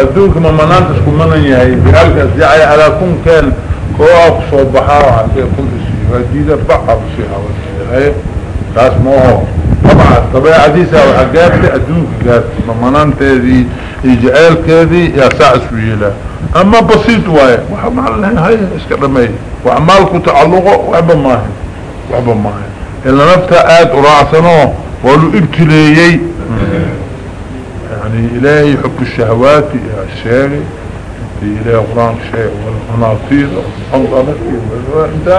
الدونك ممنان تسكمنا يهي. بهالك اسجعي على كون كان كواب صوبحا وعلى كون تسيها جيدة بقى بسيها وسيها تاس موهو طبعا طبيعة عديسة وحقاتي الدونك قاتي ممنان تهدي إجعال كذي يا ساعة سويلة. أما بسيط واي. وحمال هاي اسكرمي وعمالكو تعلقه وعبا ماهي. وعبا ماهي. إلا نفتها آد ورعسنوه ولو إبتليي. يعني إلهي يحب الشهوات يا الشاري إلهي قرآن شيء والمناطير والحنطنة دا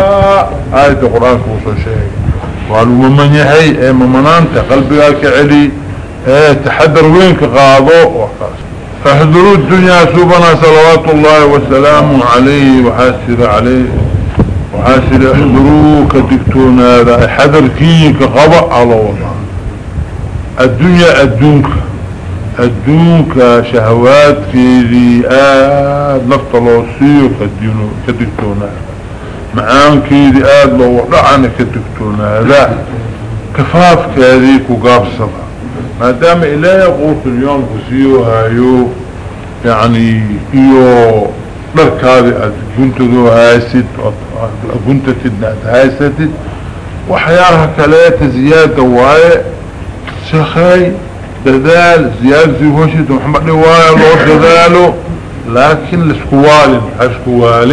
آية قرآن كوصو شيء وقالوا ممن يحي اي ممنانت قلبك علي. إيه تحضر وينك غاضو؟ وقاس. فاحذروا الدنيا سوبنا صلوات الله والسلام عليه وحاسر عليه. وحاسر احذروا كدكتون هذا حذر كيك على وضع الدنيا الدنك الدنك شهوات كيدي آد نفط الوصيو كدكتون هذا معان كيدي آد لو وضعنا كدكتون هذا كفاف كذيك وقابصة. ما دام إلهي قوت اليوم كسيو هايو يعني إيو مركابي كنت ذو هايست كنت تدنات هايستد وحيارها كلاية زيادة واي. شخي دذال زيادة زي وشد محمد واي الله دذاله لكن لسكوال أسكوال.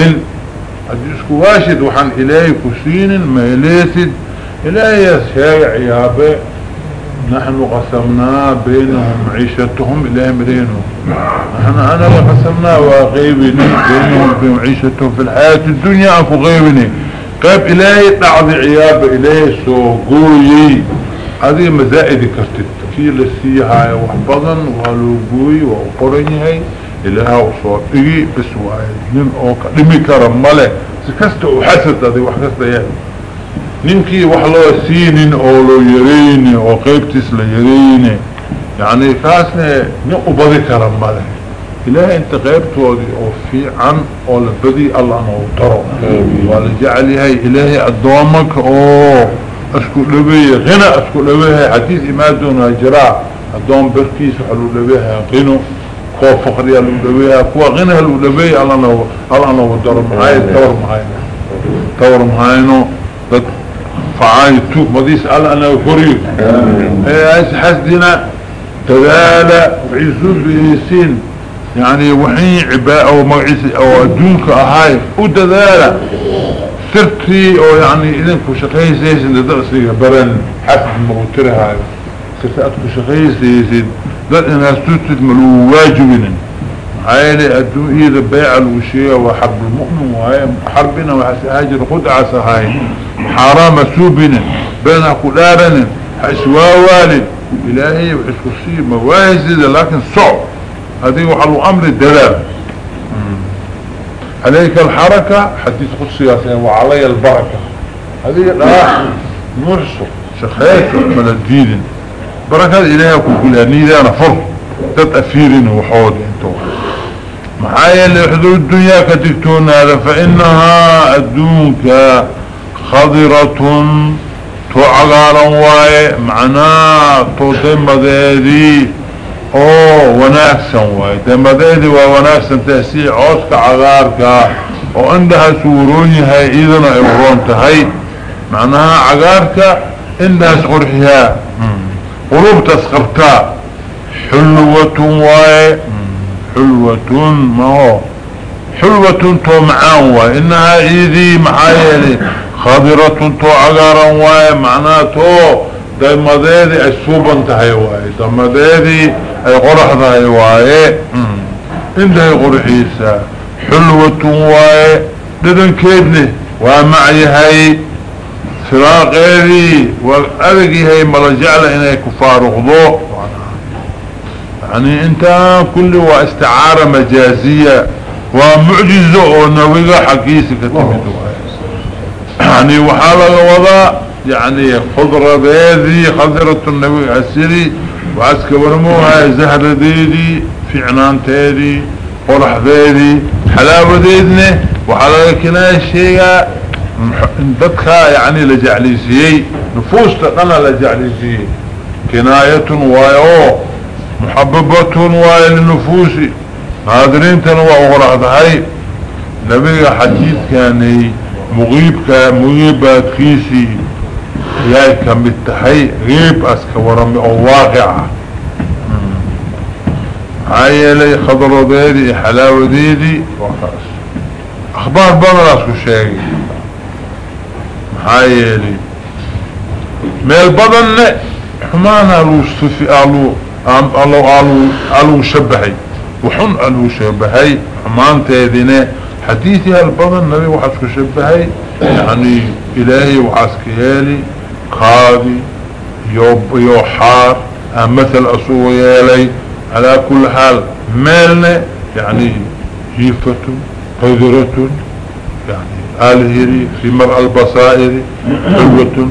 هدي اسكواشد وحن إلهي كسين ما إليسد إلهي يسهي عيابة. نحن قسمنا بينهم عيشتهم إلهي مرينهم نحن أنا قسمنا وغيبني بينهم في معيشتهم في الحياة الدنيا أنفو غيبني قيب إلهي تعض عياب إلهي سوقوي هذه مزائد كرتت في لسيها وحبضا وغلوبوي وقرنهي إليها وصور وصوتي بس وعيدين أوكا. لمي كرم ملي سكست وحسد هذه وحسد يعني نمكي وحلو سينين أولو يريني وقيبتس ليريني يعني فاسنا نقبضي كرم ملي إله أنت غيبت وفي عن أولا بدي الله نوتره والجعلي هاي إلهي أدومك أوه. اسكولوبيه غنى اسكولوبيه حديث امادون اجراء ادون بركيس حلو لبيها غنو كو فخريا لبيها كو غنى حلو لبيها الله نو الله نو دور معايا دور معايا دور معايا نو فعايتو مديس قال أنا فوري اي إيه، عايز حسدنا تبالا عزو بيسين يعني وحي عباء أو موعز أو أدونك أهاي ودذالا سرتي أو يعني إذن كو شقيس ايسن درسي برن حسد مغتر هاي. سرتي كو شقيس ايسن ذات انها ستوتت ملو واجبين عائلة أدو أيضا بيع الوشية وحب المؤمن وهي حربنا وحسهاجر قدعة سهاي حرام سوبنا بين قدارنا حسوا والد إلهي وحسكسي مواهز لكن صعب. هذه وحلو أمر الدلال عليك الحركة حديث قدسي وعلي البركة. هذه لا نرسل شخيك من الدين. بركة إلهي كلها نيدي أنا فر تتأثيرين وحوض انتو. معايا اللي حدود الدنيا كتكتون هذا فإنها الدنيا خضرة تعقارا واي معناه تو أو وناكسا واي دمديدي وناكسا تهسي عوسك عقارك وعندها سوروني هاي إذن ايورون تهي معناها عقارك عندها سقرحها قلوب تسقرتا. حلوة واي. حلوة ما هو؟ حلوة تو معان واي. إنها إيدي معايا خضرة تو عقارا واي. معناته دمديدي اسوبا تهي واي دمديدي اي قرح تهي واي انده قرحيسا حلوة واي ددن كيدني ومعي هاي فراغيري والأذقي هاي مرجع لإنه كفار غضوء يعني أنت كل واستعارة مجازية ومعجزة ونوغة حقيسي كتبت يعني وحالة وضع يعني خضرة بيذي خضرة النبي عسيري وعسك ورموها زهر ديدي في عنان تيدي قرح ديدي حلاوة ديدني وحالة كنا الشيء ددخا يعني لجعليسيي نفوس تقنا لجعليسيي كناية وايو محببة وإلى النفوس ناظرين تنوى أغرق هاي نبي حديث كان مغيب كان مغيبات كيسي ياي كمتحي غيب أسك ورمي أو واقعة هاي لي خضر ديدي حلاوة ديدي وخاص أخبار بدر اسكو شاقي هاي لي ميل بدن حمانا ألو استفي ألو ألو ألو ألو شبهي. وحن ألو شبهي حمان تيدينه حديثي هالبضن النبي وحاسك شبهي. يعني إلهي وحاسك يالي قاضي يوحار مثل أسوة يالي على كل حال مالنا يعني جيفة قذرة يعني آلهري في مرأة البصائر حلوة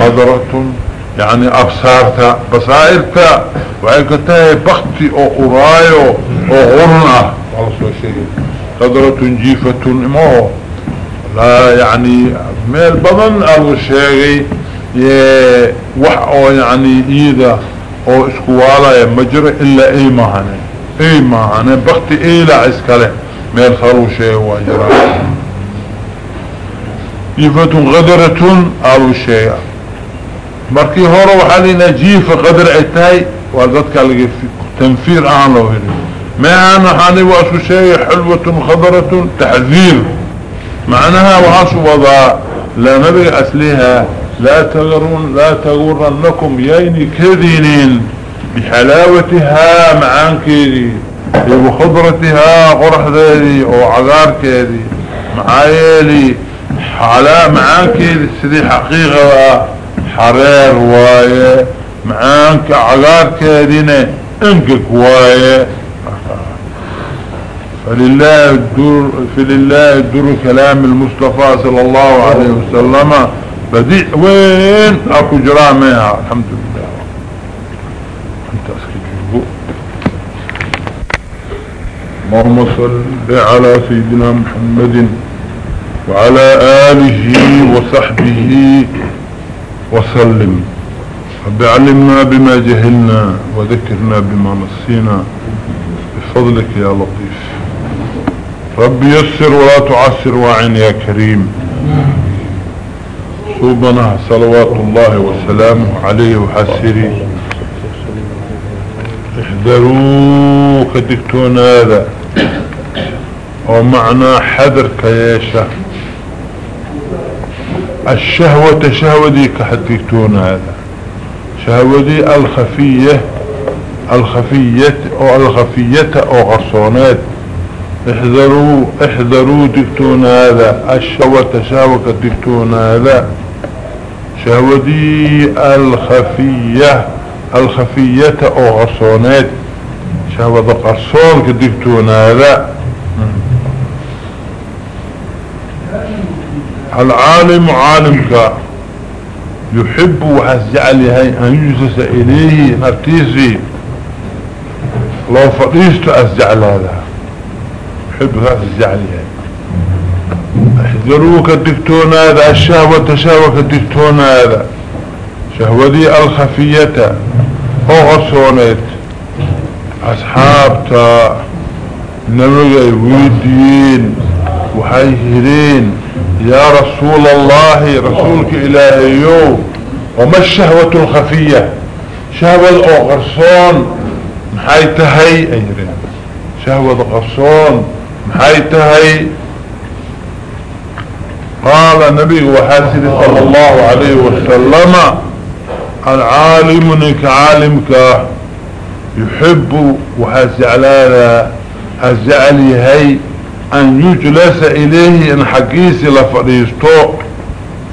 خضرة يعني أبصارتا بصائرتا وعيكتها بختي أو قرايو أو غرنة والله شيء. قدرة جيفة امه لا يعني ميل بضن أو الشيغي وحو يعني إيدا أو إسكوالا مجرى إلا إي ماهنة. إي ماهنة. بختي اي لا إسكالة. ميل خلو شيء واجرا جيفة غدرة أو الشيء مركي هورو حالينا جيفة قدر عتاي وذاتك لغي تنفير لو هيري ما أنا حاني واسو شيء حلوة خضرة تحذير. معناها واسو وضع. لا نبي أسلها لا تغرون لا تغرنكم ييني كذينين بحلاوتها معان كذي وخضرتها قرح ذي أو عقار كذي. معايلي حلا معان كذي سدي حقيقة حرير واية. معانك عقار كذينة انقق واية. فلله الدور فلله الدور كلام المصطفى صلى الله عليه وسلم. بديع وين؟ أكو جرامها الحمد لله. أنت اسكت اللهم صل على سيدنا محمد وعلى آله وصحبه وسلم. رب علمنا بما جهلنا وذكرنا بما نسينا. بفضلك يا لطيف. رب يسر ولا تعسر وعين يا كريم. صوبنا صلوات الله وسلامه عليه وحسري احذروا كدكتون هذا. ومعنى حذر كياشة الشهوة شهوة دي كحدكتون هذا. شهوة دي الخفية الخفية أو الخفية أو غصونات. احذروا احذروا دكتون هذا. الشهوة تشاوك دكتون هذا. شهودي الخفية الخفية أو غرصونات شهوة قرصون كدكتون هذا. العالم عالمك. يحب وحسجعل أن يجلس إليه نرتيسي لو فريست اسجعل هذا. يحب راس الزعلية احذروك الدكتون هذا الشهوة شهوة الدكتون هذا شهودي الخفية. اغصونيت أصحابتا. نمغي ويدين وحيهرين. يا رسول الله رسولك الهيو وما الشهوة الخفية؟ شهوة الاغرصون محايتهي ايرين شهوة اغرصون محايتهي قال النبي وحاسد صلى الله عليه وسلم العالم نك عالمك يحب وحاسي على الزعلي هي أن يجلس إليه إن حقيسي لفريستو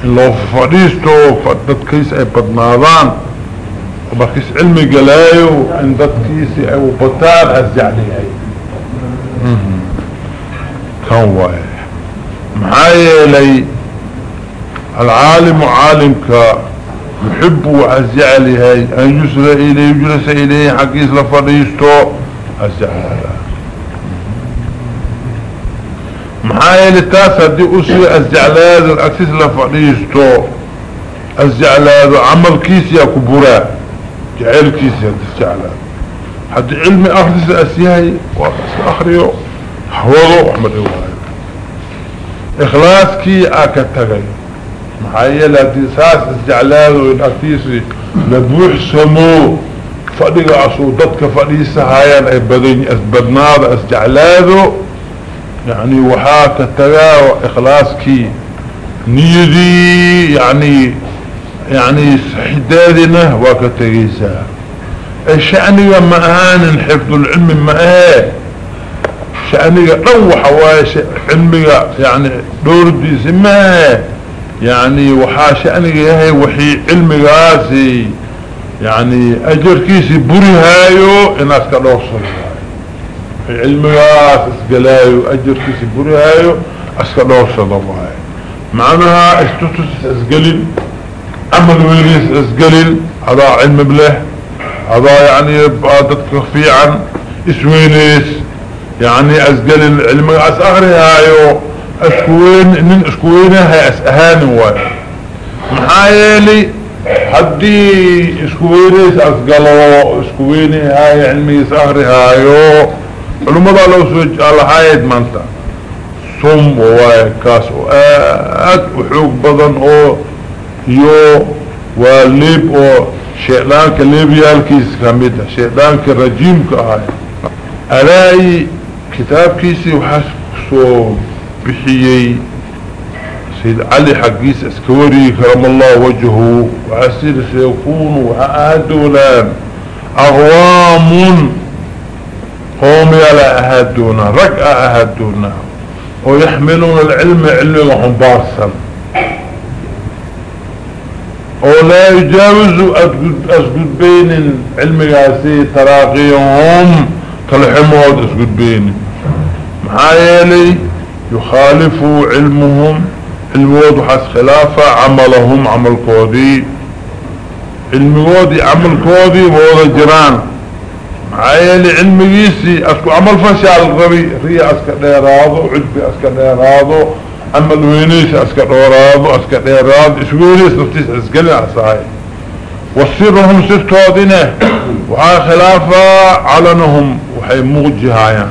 إن لو فريستو فددكيس أي بدنادان ومركيس علمي قلايو إن ددكيسي أي وبطان الزعلي هي. كان واي معايا لي العالم عالمك يحب وعزع هاي أن يسر إليه يجلس إليه حقيس لفريستو ازع معايا لتاسا دي أسري الزعلاد الاكسيس لفريستو الزعلاد عمل كيسي اكبرا جعل كيسي الزعلاد حد علم أخرس أسيهي وأخرس أخريو حوضو أحمد إيواي إخلاصكي أكتغي. محايا لدي ساس استعلاله الأكتيسي لبوح سمو. فدق عصو ضدك فديسة هايان أي بدين اسبدناض استعلاله يعني وحاك تغاو إخلاصكي نيدي. يعني يعني حدادنا وكتغيسا. الشأنية معان حفظ العلم معاه شأنية روح وايش علمي يعني دور دي سماه يعني وحا شأنية هي وحي علمي غاسي يعني أجر كيسي بري هايو إناس كالوصل علمي غاس إسقلايو أجر كيسي بري هايو اسكالوصل الله معناها إستوتس اسقلل عمل ويريس اسقلل هذا علم بله هذا يعني بادتك في عن إسوينيس يعني اسقل العلم اسأغري هايو اسكوين من اسكوينه هاي اسأهاني واي محايلي حدي اسكوينيس اسقلو اسكويني هاي علمي اسأغري هايو. علماء لو سوج على هايد مانتا صم واي كاس أك وحوق بدن أو يو وليب أو شيطانك ليبيالكيس كاميدا شيطانك رجيمك هاي ألاي كتاب كيسي وحسو بحيي سيد علي حقيس أسكوري كرم الله وجهه وعسير سيكون وعادولا أغوام قوم يلا أهدونا رقع أهدونا. ويحملون العلم علمهم بارسا ولا يجاوز أسجد بين علم قاسي تراقيهم. كالحمود أسجد بين محايلي يخالفوا علمهم. علمود حس خلافة عملهم عمل كودي علمود عمل كودي ووضا جران محايلي علم جيسي أسكو عمل فشال الغبي ريا أسكا ديرادو عجبي أسكا ديرادو عمل وينيس أسكا ديرادو أسكا ديرادو اسقوليس نفتيس أسكالي أساي وصيرهم ستودينه وحا خلافة علنهم. وحي موجهايان.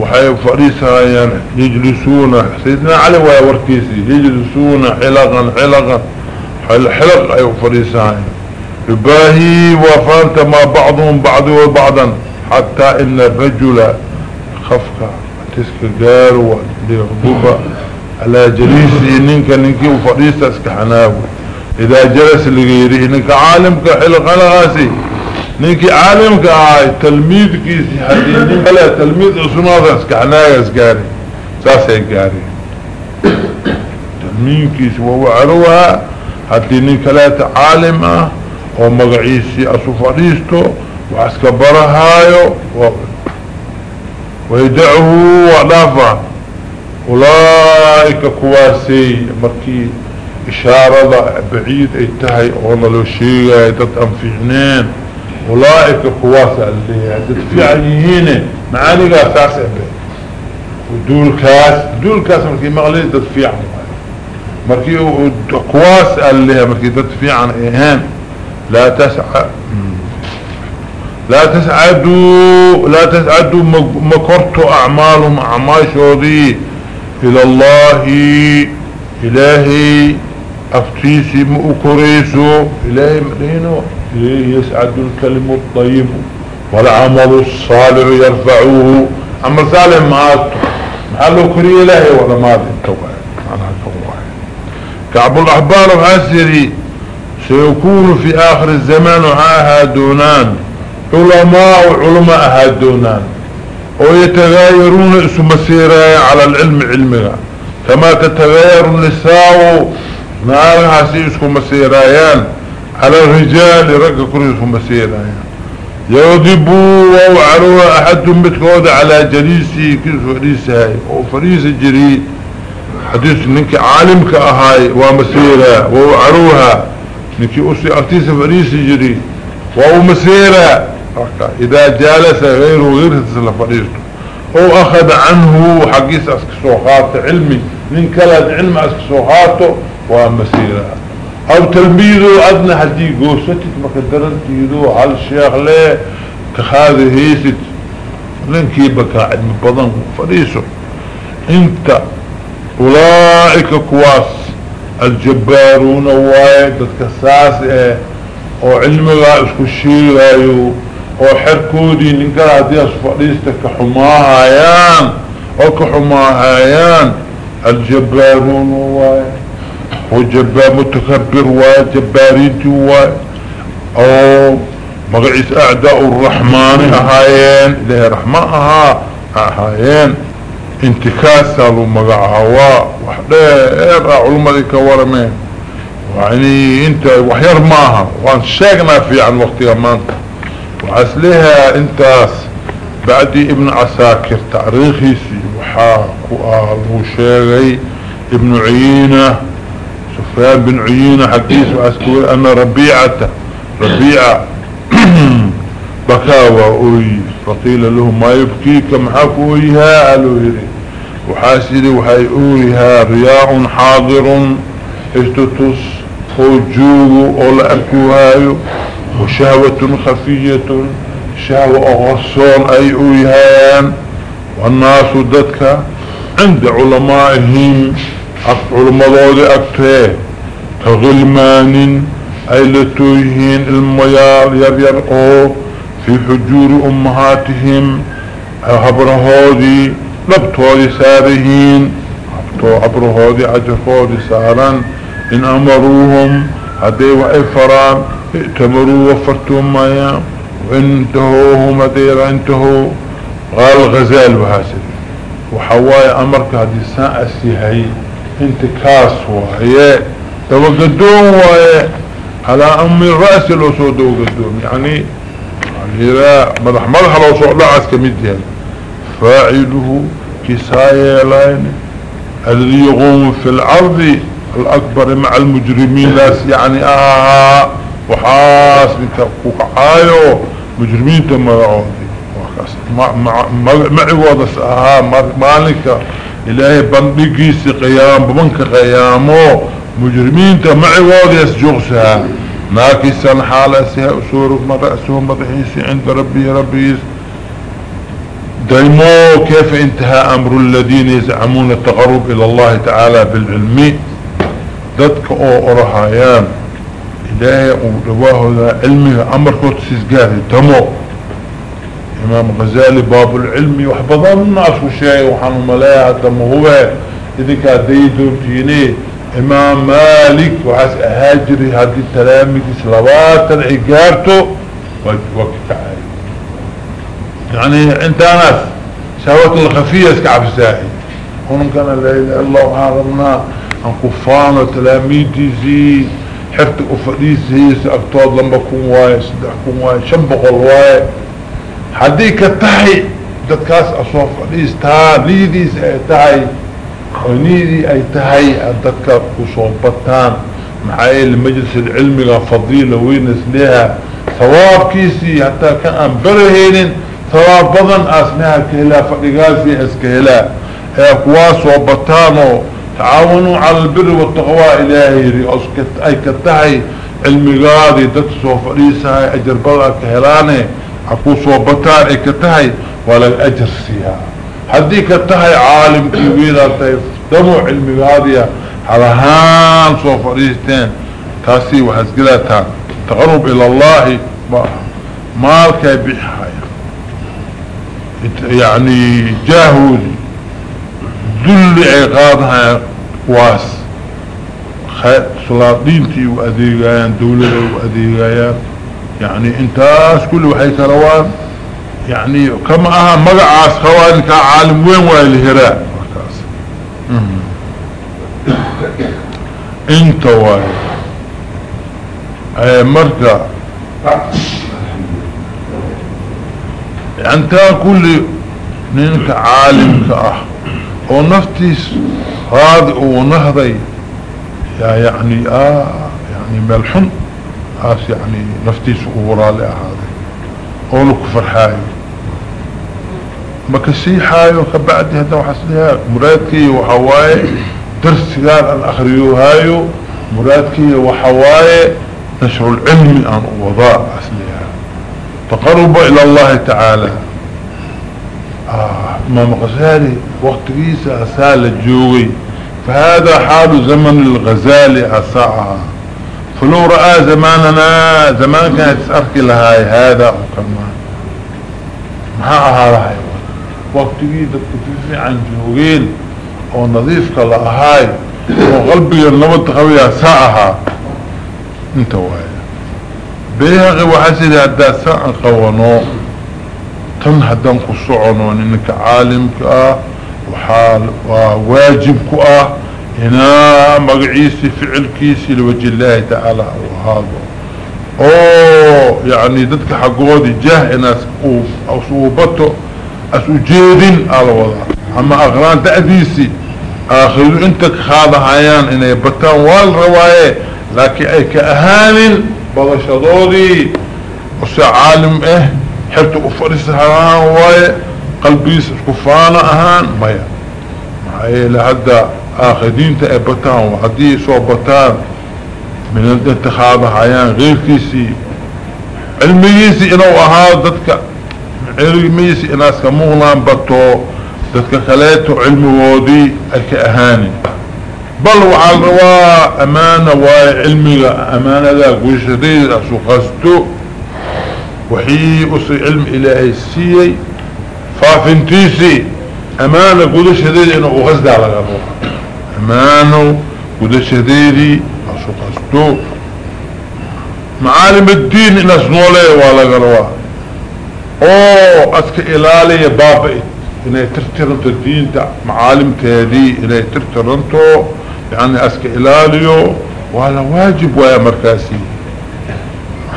وحي فريسايان. يجلسون. سيدنا علي ويا وركيسي. يجلسون حلقا حلقا. الحلق أي فريسايان. يباهي وفانت ما بعضهم بعض وبعضا. حتى إن الرجل خفك تسك قاروا ليغضب على جليسي. ننك ننك وفريسة اسكحناوي إذا جلس لغيره. نك عالمك حلق لغاسي نك عالمك آي تلميذ كيسي حديني بلا تلميذ أسناظة اسكحنايا اسكاري ساسي اسكاري تلميذ كيسي وهو عروها حديني كلات عالمة ومقعيسي أسفريستو وعسكبرهايو ويدعه ودافع أولئك كواسي مركي إشارة بعيد ايتهي أولا لو شيء دد انفعنين أولئك كواسة اللي دد فيعنيهين معاني قاساسة به ودول كاس دول كاس مركي مغلي دد مركي كواس اللي مركي دد فيعن ايهان لا تسعى لا تسعدوا لا تسعدوا مكرتوا أعمالهم أعمال شوذي إلى الله إلهي أفتيسي مؤكريسو إلهي مدينو. يسعد الكلم الطيب والعمل الصالح يرفعوه. عمل صالح معاته محلو كري الهي ولا انتوى كعب الأحبار وحاسري سيكون في آخر الزمان هادونان علماء وعلماء هادونان ويتغايرون اسم مسيرة على العلم علمها. كما تتغير النساء نارها سيسكم مسيريان على الرجال رقا كريسكم مسيريان يوضبوا ووعروا أحد متكود على جليسي كيس فريسة وفريسة جري حديث نك عالم كأهاي ومسيرة ووعروها. نك أسي أرتيس فريسة جري ومسيرة إذا جالس غيره غير تسلى فريسته. أو أخذ عنه حقيس أسكسوخات علمي. من كلاد علم أسكسوخاته ومسيرة. أو تلميذو ادنى هدي قوستك مكدرن تيدو على الشيخ ليه كخاذي هيست لنكي بكا عدم بضن فريسو. انت أولئك كواس الجبارون وايد كساس إيه وعلمها اسكو الشيغايو وحركودي ننقل هدي اسفريستك كحماهايان وكحماهايان الجبارون وايد وجبار متكبر وجبارين توا أو مقعيس أعداء الرحمن اهايين اله الرحمن آها. اهايين انتكاسة لمقعها وحده علماء ذيك ورمين يعني انت وحير معها وان شاقنا في عن وقتها مانت وعسلها انتاس. بعدي ابن عساكر تاريخي وحاكو آل وشاقي ابن عيينة سفيان بن عيينة حديث وأسكول أن ربيعة ربيعة بكاوة أوي فقيل له ما يبكيك محاك أويها قالوا يري وحاسدي وحي أويها حاضر استتس خوجوه أولا أكوهايو وشهوة خفية شهوة أغصون أي أويهان والناس ضدك عند علمائهم علماء أكتاه كغلمان أي لتويهين الميال يريرقوا في حجور أمهاتهم. عبرهودي لبطولي سارهين عبرهودي عجفودي سارا إن أمروهم هدي وعفران ائتمروا وفرتهم مايا. وإنتهوهم هدي انتهوا قال غزال وهاسد. وحواي أمرك هدي ساعة سيهي انتكاس وهي. توقدون على أم الرأس لو سو دوقدون يعني الهراء مدح مدح لو لعس كمدين فاعله كسايا لين الذي يقوم في الأرض الأكبر مع المجرمين. يعني آه وحاس بكوكعايو مجرمين تمرعودي معي وضس آه مالك. إلهي بندقيس قيام بمنك قيامه. مجرمين تمعي واضيس جغسها ناكسا حالة سيها أسورك مرأسهم مضحيسي عند ربي ربي دايمو كيف انتهى أمر الذين يزعمون التقرب إلى الله تعالى بالعلم؟ ذاتك أو أرهايان إلهي أولواه ذا علمي أمر كنت سيسقاري تمو إمام غزالي باب العلم وحبضان الناس وشيء وحانو ملايها تمهوه إذا كان ديدو تيني. إمام مالك وعاس اهاجري هذه التلامي سلوات عقارته وكتعالي يعني أنت ناس شهوات الخفية اسكعب الساعي هون كان لا إله الله عالمنا عن كفان وتلاميذي زي حفت افريسي سأكتوض لما كون واي سدح كون واي شنبق الواي. tahay dadkaas asoo fadhiistaa liidiis ay tahay قنيدي أي تهي أدتك قصوبتان معايا المجلس العلمي لفضيلة وينس لها ثواب كيسي حتى كأن برهين ثواب بضن أسنها كهلا فقيقاسي اس كهلا. اقواس وبتانو تعاونوا على البر والتقوى إلهي رئوس أي كتهي علمي غادي تتسو فريسا أجر بلا كهلاني اقوص وبتان أي كتهي ولا الأجر سيها. فيها حدي كتهي عالم كبيرة طيب علمي هذه على هان صوفريستين تاسي وحسقلتان تقرب إلى الله. مالك بحايا يعني جاهودي ذل عقادها واس. سلاطينتي وأذيقايان دولة وأذيقايان. يعني انتاس كل وحي كروان يعني كما أها مقعاس خوان كعالم وين وين الهراء انت واي اي مرقى انت كل نينك عالم كأه ونفتيس هذا ونهضي يعني آه يعني ملحن هاس يعني نفتي سؤورا لأهذا قولك فرحاي ما كسي حايو كبعد هذا وحسنها مرادكي وحواي درس قال الأخريو هايو. مرادكي وحواي نشر العلم عن وضاء أسلها تقرب إلى الله تعالى. آه امام غزالي وقت ريسة أسال الجوي. فهذا حال زمن الغزالي أساعها فلو رأى زماننا زمان كانت تسأرك لهاي هذا وكما. معها لهاي وقت ريسة تفيفي عن جوين ونظيف كالهاي وقلبي النبض خوية ساعها انت وايا بيهغي وحسد هدا ساعة قوانو تن هدان قصعنو انك عالمك آه وحال وواجبك آه هنا مقعيسي فعلكيسي لوجه الله تعالى وهذا اوه يعني ذاتك حقودي جاه ناس أو صوبته أسو جيدين على وضع. أما أغران تأديسي اخذوا انت خاضها عيان انه يبتان والرواية لكن أي كأهان بلشدودي وسا عالم آه حرت أفرس هران واي قلبيس كفانا أهان مايا معايا لهذا اخذين تأبتان وعدي صوبتان من الاتخاذ عيان غير كيسي. علميسي انو اهادتك علميسي إناس كمغلان بطو ذاتك خليته علمي اي كأهاني بل وعلى الرواء أمانة وعلمي امانة ذا قوشديد اسوخستو وحي أسي علم إلهي السيي فافنتيسي أمانة قوشديد انه أغزد على الروح أمانة قوشديدي اسوخستو معالم الدين إناس نولي وعلى الرواء أو أسك إلالي بابئت inay tirtiranto diinta macaalimteedii inay tirtiranto يعني أسك إلاليو. وهذا واجب ويا مركاسي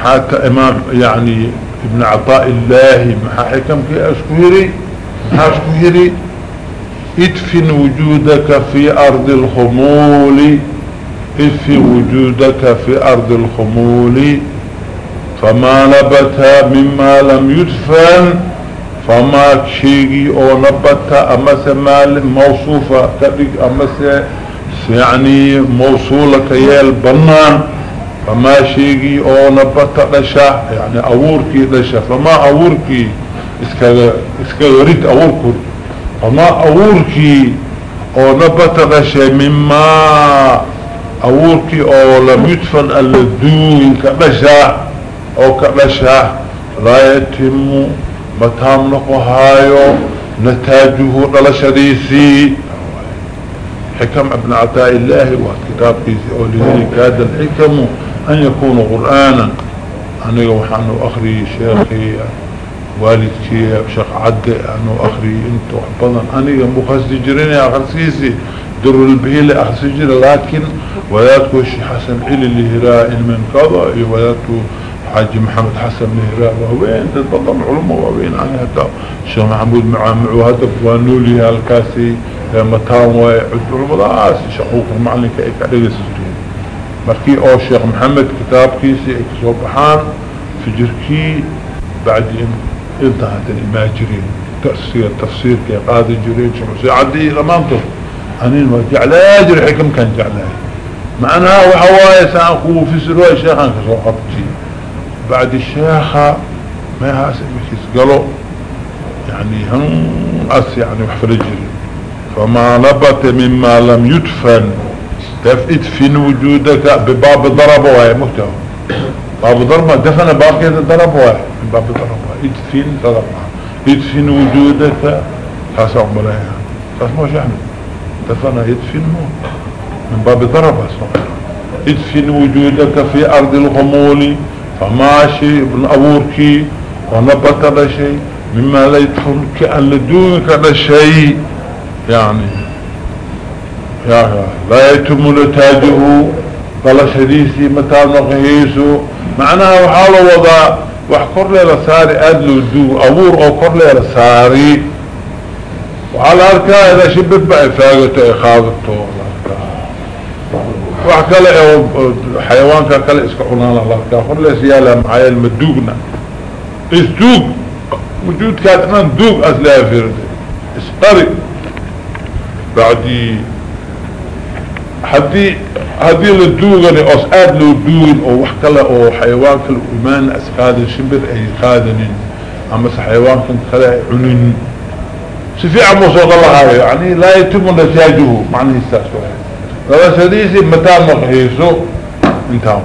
حتى إمام يعني ابن عطاء الله محا حكم كي اسكوهري محا اسكوهري ادفن وجودك في أرض الخمول. ادفن وجودك في أرض الخمول. فما نبت مما لم يدفن فما شيء أو نبت أمس مال موصوفة كذلك أمس يعني موصولة كيال بنان فما شيء أو نبت لشا يعني أوركي لشا فما أوركي إسكا يريد اوركي فما أوركي أو نبت لشا مما أوركي أو لم يدفن اللدوين كلشا أو كلشا لا يتم متام نقوهايو نتاجه دلشديسي حكم ابن عطاء الله وكتاب كيسي أولي كاد الحكم أن يكون قرآنا. أنا وحانو أخري شيخي والدكي شيخ عد أنه أخري انتو حبضا أنا مخصي جريني أخرسيسي در البهيل أخرسي لكن وياتكو الشيخ حسن إلي اللي هراء من كذا وياتكو حاج محمد حسن مهراء وين تتبطل علماء وين عني هتا الشيخ محمود معامع وهدف ونولي هالكاسي؟ متاون وعد علماء شقوق المعلن كأيك عليه سجرين مركي أو الشيخ محمد كتاب كيسي اكسو بحان فجركي بعد انتهت الماجرين. تأثير تفسير كي قاضي جرين شمسي عدي لمانته هنين وجعلا يجري حكم كان جعلا معناها وحوايا سانقو في سروي شيخان كسو قبتي بعد الشيخة ما هاس مكيس قالوا يعني هم أس يعني وحفل الجري فما نبت مما لم يدفن. تفئت وجودك بباب ضربه وهي مهتو باب ضربه دفن باب كده ضربه باب ضربه ادفن ضربه ادفن وجودك. خاصة عملها فاسمه شحن. دفن يدفن من باب ضربه ادفن وجودك في أرض الغمول. فماشي ابن أبوركي ونبت هذا شيء مما لا يدخل كأن لدونك هذا شيء. يعني يا لا يتم لتاجه. قال شديسي متى نقهيسو معناها وحاله وضع وحكر لي لساري أدلو دو أبور أو كر لي لساري وعلى هالكا إذا شبت بقى فاقته إخاذته وحكالي حيوان كالي اسكعونا الله كافر ليس يالا معايا المدوقنا اسدوق وجود كاتنا ندوق أسلها فرد اسقري بعدي حدي هذه الدوغن أسعاد لو دوغن أو وحكلا أو حيوان كالإيمان أسقاد شبر أي قادنين أما حيوان كان خلا عنين سفيع مصوغ الله يعني لا يتم نتاجه معنى الساسوه سديسي متى مقهيسو انتهى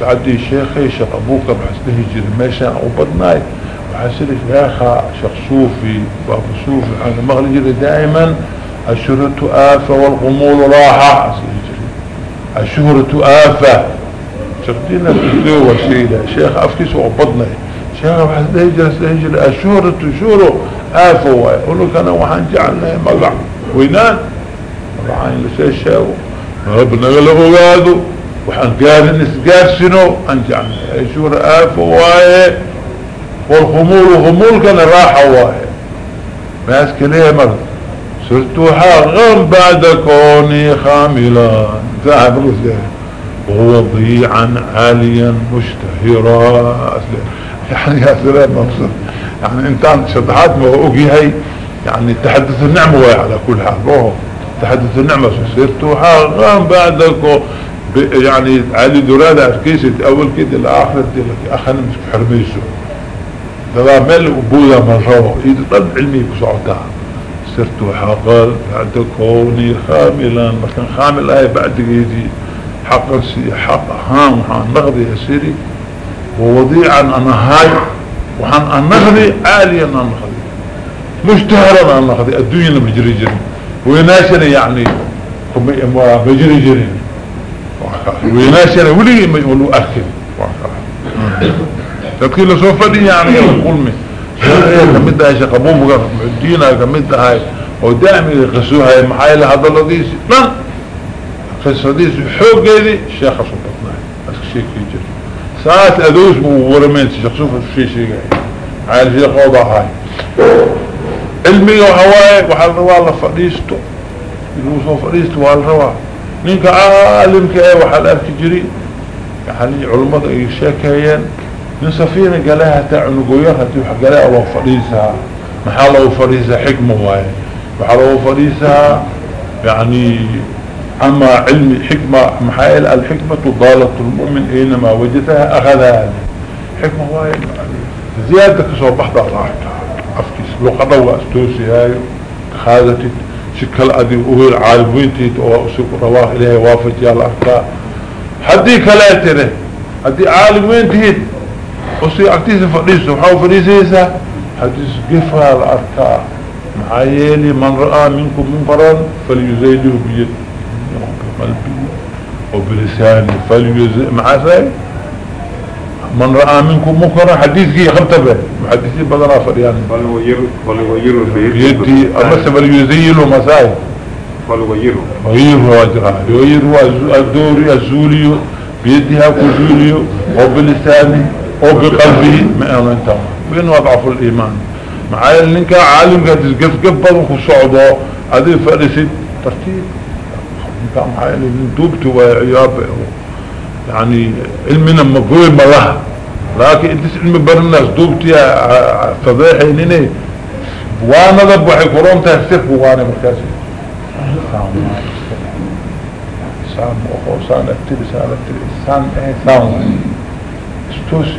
تعدي الشيخي شيخ أبوك بحسنه جري أو بدناي وحسنه يا أخا شيخ صوفي باب صوفي أنا مغلي جري دائما الشهرة آفة والغمول راحة الشهرة آفة شردينا تسليه وسيلة شيخ أفكيس وقبضنا شيخ بحسنه جري جري الشهرة شهرة آفة لك أنا وحان مقع وينان مقعين لسيشاو. ربنا قال قادوا وحن قال نسقارسنو أنت عن شور آف وايه والخمول وخمول كان راحة وايه ماسك ليه مرض صرت حرغم بعد كوني خاملا. ذهب رسله وهو ضيعا عاليا مشتهرا. يعني يا سلام مبسط يعني انت شطحات ما هاي. يعني تحدث النعمة على كل حال. تحدث النعمة صرت حرغم بعد كوني يعني علي دولاد اركيسة أول كده الآخر دي لك اخنا مش حرميسو. ده مل ابويا من روح ايد طلب علمي بسعودها صرت حقل بعد كوني خاملا مكان خامل اي بعد ايدي حقا سي حق هام وحان نغضي يسيري ووضيعا أنا هاي وحان نغضي عاليا أنا نغضي مشتهرا أنا نغضي الدنيا مجري جري. ويناشني يعني. مجري جري. ويناشنا ولي ما يقولوا أخذ تدخل سوف دي يعني يقول من كمدها شيخ؟ أبو بكر معدينا كمدها هاي؟ ودائما يقسوها معايا لهذا الذي لا. قصة دي حوق دي الشيخ صبتنا الشيخ يجري ساعات أدوس ورمين شيخ صوف الشيء شيء عايل شيخ وضع هاي. علمي وهواي وحال روا فريستو يقولوا فريستو وحال روا. نينك عالمك إيه وحال ارك جري. يعني علماء اي شاكيين من سفينة قالها تاعنو قويرها تيوح قالها الله فريسها محال الله فريسها حكمة واي محال الله فريسها يعني أما علم حكمة محايل الحكمة ضالة المؤمن اينما وجدها أخذها. حكمة واي زيادة كسو بحضة راحتها. افكيس لو قضوا استوسي هاي خاذتي شكل أدي أهل عالمين تيت وأسوك رواه إليه وافج يا الأركاء حدي كلاتره حدي عالمين تيت أسي أكتيس فريسه وحاو فريسيسا حديث قفها الأركاء معايلي من رأى منكم منكرا فليزيده بيد. وبلساني فليزيده مع ذلك من رأى منكم مكرا حديث كي خمتبه حديثي بدنا فريان فليغيروا بيدي أمس فليزيلوا مساي فليغيروا غيروا واجرها يغيروا الدوري الزولي بيدها كزولي وبلسانه وبقلبه ما أنا أنتم وين وضعف الإيمان؟ معايا لنك عالم قد يسقف قبل وخصعده. هذه فرسي ترتيب. انت معايا لن دوبت وعياب يعني علمنا مقوي ملها لكن انت علم برناس دوبتي فضيحي نيني. وأنا ذب وحي قرون تهسف وأنا مركزي. سام أخو سان ابتلي سان ابتلي سان إيه سان استوسي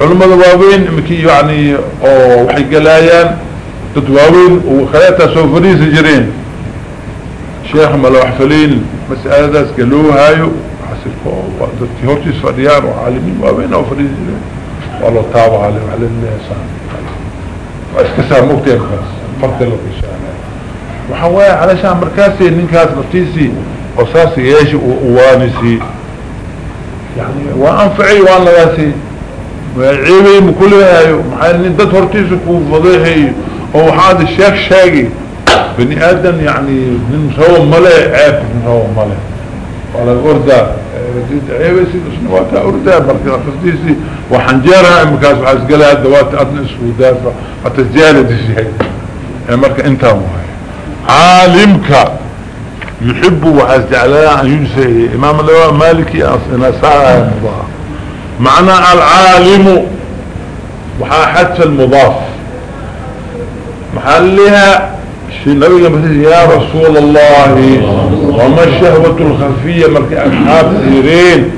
علماء الوابين مكي يعني أو وحي قلايان تتواوين وخلاتها سوفريس جرين. شيخ ملوح فلين مسألة داس قالوها هايو. حسيبكو ودكتي هورتيس فديان وعالمين وابين أو فريد والله تابع عليه وعلى اللسان واسكسار مكتب بس له في شأنه وحوايا علشان مركاسي ننكاس نفتيسي وصاسي إيش ووانسي يعني وانفعي وان لغاسي وعيبي مكل هايو محايا ندت هورتيسي كو فضيحي أو هذا الشيخ شاقي بني آدم يعني من مسوى ملئ عيب من مسوى ملئ ولا الأردى عيبي سيد سنواتا أردى مركز قصديسي وحنجيرها مكاس وحاسقلها دوات أدنس ودافع فتسجالة دي شيء يعني مركز انت وهي عالمك يحب وحاسجعلها أن ينسي إمام الله مالكي ساعة مضاف معنى العالم وحاحدث المضاف محلها مثل يا رسول الله وما الشهوة الخفية ملك أصحاب سيرين؟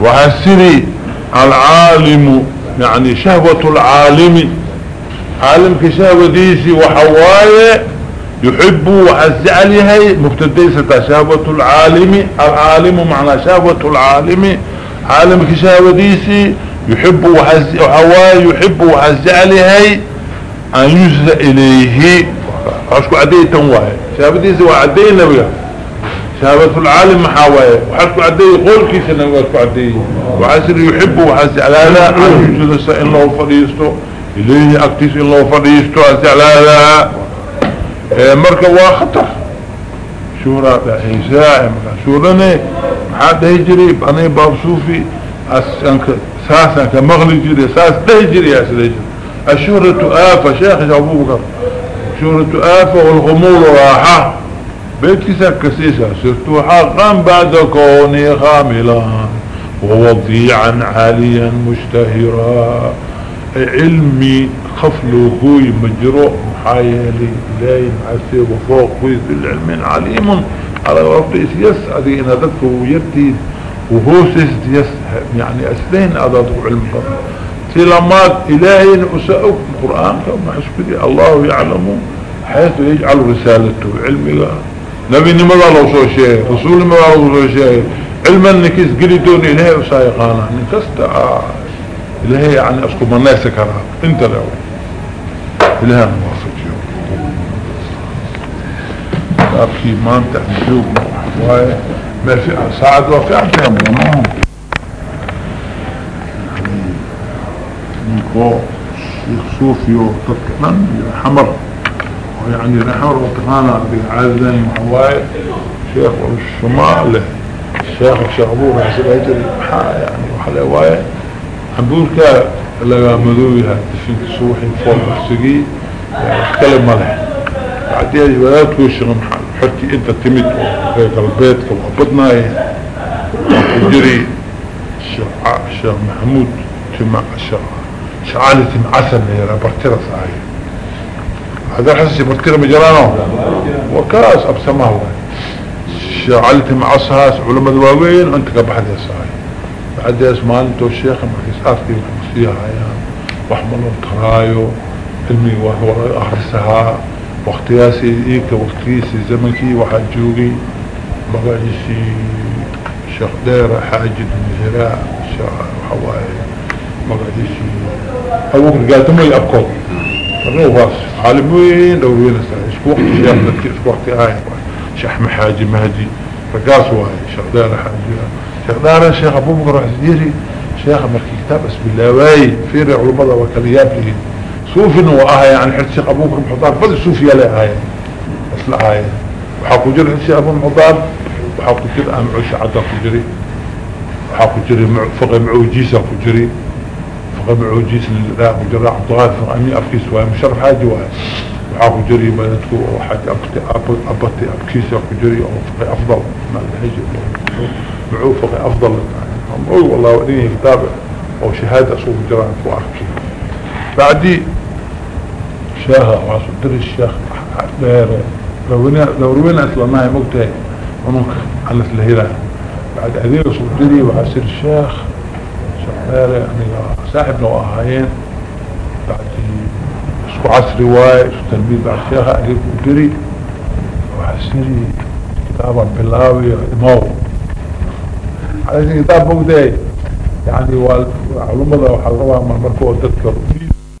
وحسري العالم يعني شهوة العالم عالم كشهوة ديسي وحواية يحب وحز عليها مبتدئة شهوة العالم العالم معنى شهوة العالم عالم كشهوة ديسي يحب وحواية يحب أن يجزى إليه. عشكو عدي تنواهي. شهوة ديسي وعدي نبيه شهوة العالم محاوية وحسكو عدي قول كيسا نبيه عدي وحسر يحب وحز على أن يجزى إن الله فريسته إليه أكتس إن الله فريسته حز على مركب وخطر شورا حيساء شوراني حد هجري. أنا باب صوفي ساسا كمغلي جري. ساس تهجري يا سيدي. الشهرة آفة. شيخ أبو بكر. شهرة آفة والغمور راحة. بيتكسا كسيسا سرت حقا بعد كوني خاملا. ووضيعا عاليا مشتهرا. علمي خفل هوي مجروء محايلي. إلهي معسيب وفوق كويس بالعلم عليم على وقت يس هذه إن ذكره يرتي وهو يس يعني أسلين أضاد علم فضل سلامات إلهي أسأك القرآن كما حسبتي الله يعلم حيث يجعل رسالته علمي نبي نمضى لو سوى شيء رسول نمضى لو سوى شيء. علما نكيس قلتون إلهي أسايقانا نكست إلهي يعني أسكو من ناس كرام. أنت لو إلهي موافق يوم أبكي ما أنت نشوف ما في ساعد وفي عمتها نكو شيخ صوفي وتكنن حمر. ويعني الحمر وتكانا بالعادين وحواي شيخ الشمال الشيخ الشعبور حسب هجري. يعني وحلاواي حنقولك لغا مدويها تفين صوحي فوق السقي أتكلم ملح بعدين ولادك وشغم حرتي إنت تمت في قلبيتك وقبضنا وجري الشيخ محمود تمع الشيخ شعالة عسل يا برترة صحيح. هذا حسسي برترة مجرانه وكاس أبسمه شعالة معصهاس علماء دواوين وانت قبحت يا صحيح. بعد اسمان انتو الشيخ مركز ارتي وحمسيها أيام واحملوا الترايو علمي وهو احرسها واختياسي إيك واختياسي زمنكي وحاجوغي مقاجسي شيخ ديرة حاجد المزراع شيخ حواي مقاجسي أبوك قالتمو يأبكو فرنو باس عالمين دورينا سعي اسكو وقت شيخ لكي اسكو وقت مهدي رقاس واي شيخ حاجي شيخ شيخ أبو بكر حسديري شيخ مركي كتاب اسم الله واي فيري علماء وكالياب ليه صوفي وآها يعني حد شيخ أبو بكر محضار فضل صوفي لا آية أصل آية وحاكو جري حد شيخ أبو محضار وحاكو جري أم عوش عدا جري وحاكو جري فقه معوجيس أكو جري لا جري عبد الغاية فقه أمي أبكيس وهي مشرف حاجة وهي وحاكو جري بلدكو وحاجة أبتي أبتي أبكيس أكو جري أو فقه أفضل. ما الحجة معو فقه أفضل. أقول والله وديني كتابة أو شهادة صوف جران فواركي بعدي شاها وعصدر الشيخ دير دوروين أسلامها مقتهي ونك على الهيرة بعد أذير صدري وعسر الشيخ. دير يعني صاحب نواهايين بعد اسكو عصري واي اسكو تنبيل بعد الشيخ أذير صدري وعسري كتابا بلاوي مو. على كتاب مقتهي يعني والعلومة وحربها من مركو تذكر.